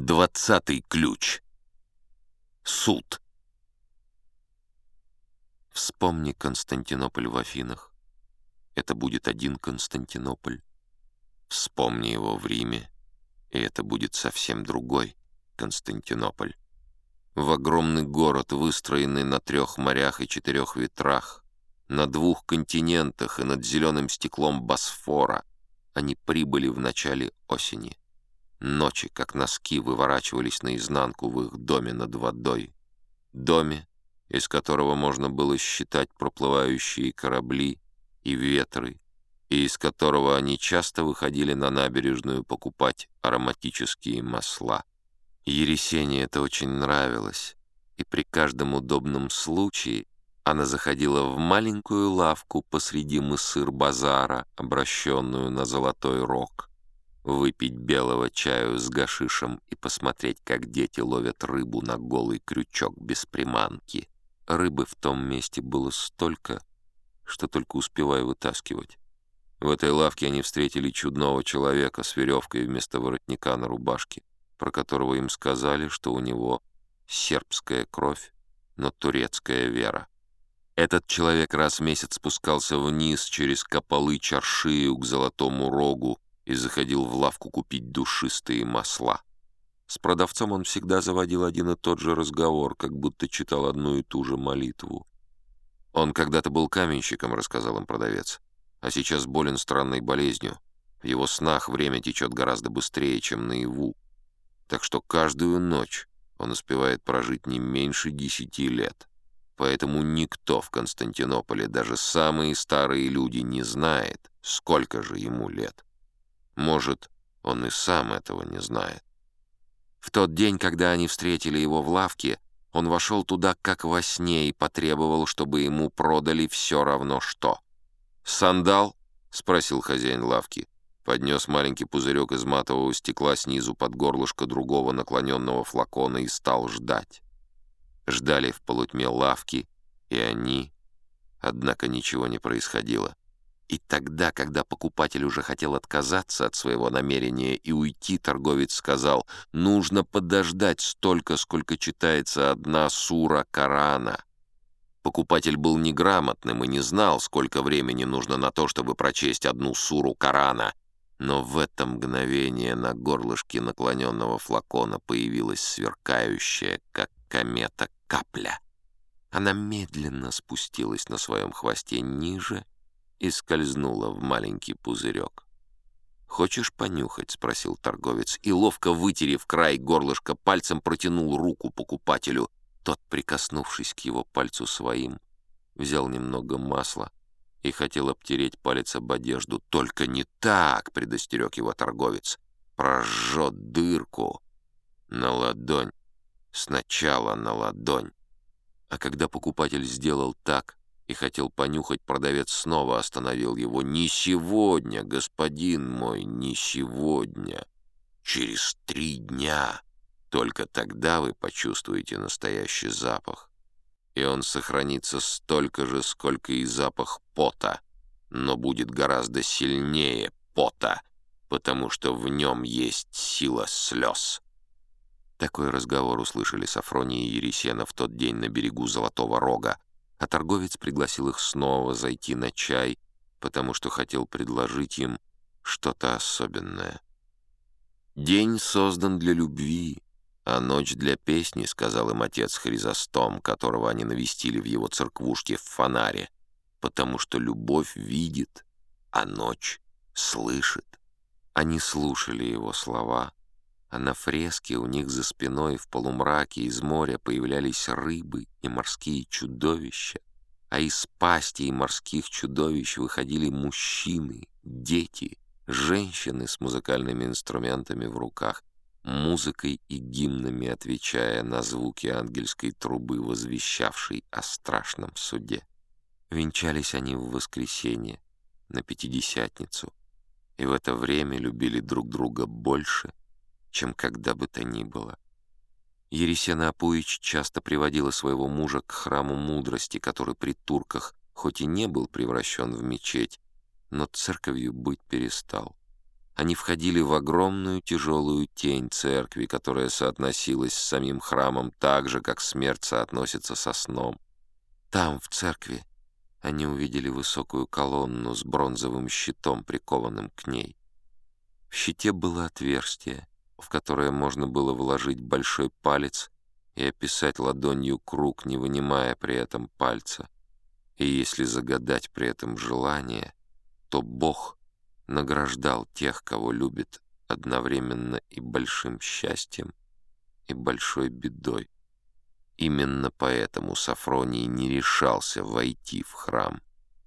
Двадцатый ключ. Суд. Вспомни Константинополь в Афинах. Это будет один Константинополь. Вспомни его в Риме, и это будет совсем другой Константинополь. В огромный город, выстроенный на трех морях и четырех ветрах, на двух континентах и над зеленым стеклом Босфора, они прибыли в начале осени. Ночи, как носки, выворачивались наизнанку в их доме над водой. Доме, из которого можно было считать проплывающие корабли и ветры, и из которого они часто выходили на набережную покупать ароматические масла. Ересене это очень нравилось, и при каждом удобном случае она заходила в маленькую лавку посреди мысыр-базара, обращенную на Золотой Рог выпить белого чаю с гашишем и посмотреть, как дети ловят рыбу на голый крючок без приманки. Рыбы в том месте было столько, что только успеваю вытаскивать. В этой лавке они встретили чудного человека с веревкой вместо воротника на рубашке, про которого им сказали, что у него сербская кровь, но турецкая вера. Этот человек раз в месяц спускался вниз через кополы чаршию к Золотому Рогу, и заходил в лавку купить душистые масла. С продавцом он всегда заводил один и тот же разговор, как будто читал одну и ту же молитву. «Он когда-то был каменщиком», — рассказал им продавец, «а сейчас болен странной болезнью. В его снах время течет гораздо быстрее, чем наяву. Так что каждую ночь он успевает прожить не меньше десяти лет. Поэтому никто в Константинополе, даже самые старые люди, не знает, сколько же ему лет. Может, он и сам этого не знает. В тот день, когда они встретили его в лавке, он вошел туда как во сне и потребовал, чтобы ему продали все равно что. «Сандал?» — спросил хозяин лавки. Поднес маленький пузырек из матового стекла снизу под горлышко другого наклоненного флакона и стал ждать. Ждали в полутьме лавки, и они... Однако ничего не происходило. И тогда, когда покупатель уже хотел отказаться от своего намерения и уйти, торговец сказал, «Нужно подождать столько, сколько читается одна сура Корана». Покупатель был неграмотным и не знал, сколько времени нужно на то, чтобы прочесть одну суру Корана. Но в это мгновение на горлышке наклоненного флакона появилась сверкающая, как комета, капля. Она медленно спустилась на своем хвосте ниже — и скользнула в маленький пузырек. «Хочешь понюхать?» — спросил торговец, и, ловко вытерев край горлышка пальцем, протянул руку покупателю. Тот, прикоснувшись к его пальцу своим, взял немного масла и хотел обтереть палец об одежду. «Только не так!» — предостерег его торговец. «Прожжет дырку на ладонь. Сначала на ладонь». А когда покупатель сделал так, и хотел понюхать, продавец снова остановил его. «Не сегодня, господин мой, не сегодня. Через три дня. Только тогда вы почувствуете настоящий запах. И он сохранится столько же, сколько и запах пота, но будет гораздо сильнее пота, потому что в нем есть сила слез». Такой разговор услышали Сафрония и Ересена в тот день на берегу Золотого Рога, а торговец пригласил их снова зайти на чай, потому что хотел предложить им что-то особенное. «День создан для любви, а ночь для песни», — сказал им отец Хризостом, которого они навестили в его церквушке в фонаре, «потому что любовь видит, а ночь слышит». Они слушали его слова — а на фреске у них за спиной в полумраке из моря появлялись рыбы и морские чудовища, а из пастей морских чудовищ выходили мужчины, дети, женщины с музыкальными инструментами в руках, музыкой и гимнами отвечая на звуки ангельской трубы, возвещавшей о страшном суде. Венчались они в воскресенье, на Пятидесятницу, и в это время любили друг друга больше, чем когда бы то ни было. Ересена Апуич часто приводила своего мужа к храму мудрости, который при турках хоть и не был превращен в мечеть, но церковью быть перестал. Они входили в огромную тяжелую тень церкви, которая соотносилась с самим храмом так же, как смерть соотносится со сном. Там, в церкви, они увидели высокую колонну с бронзовым щитом, прикованным к ней. В щите было отверстие, в которое можно было вложить большой палец и описать ладонью круг, не вынимая при этом пальца. И если загадать при этом желание, то Бог награждал тех, кого любит одновременно и большим счастьем, и большой бедой. Именно поэтому Сафроний не решался войти в храм.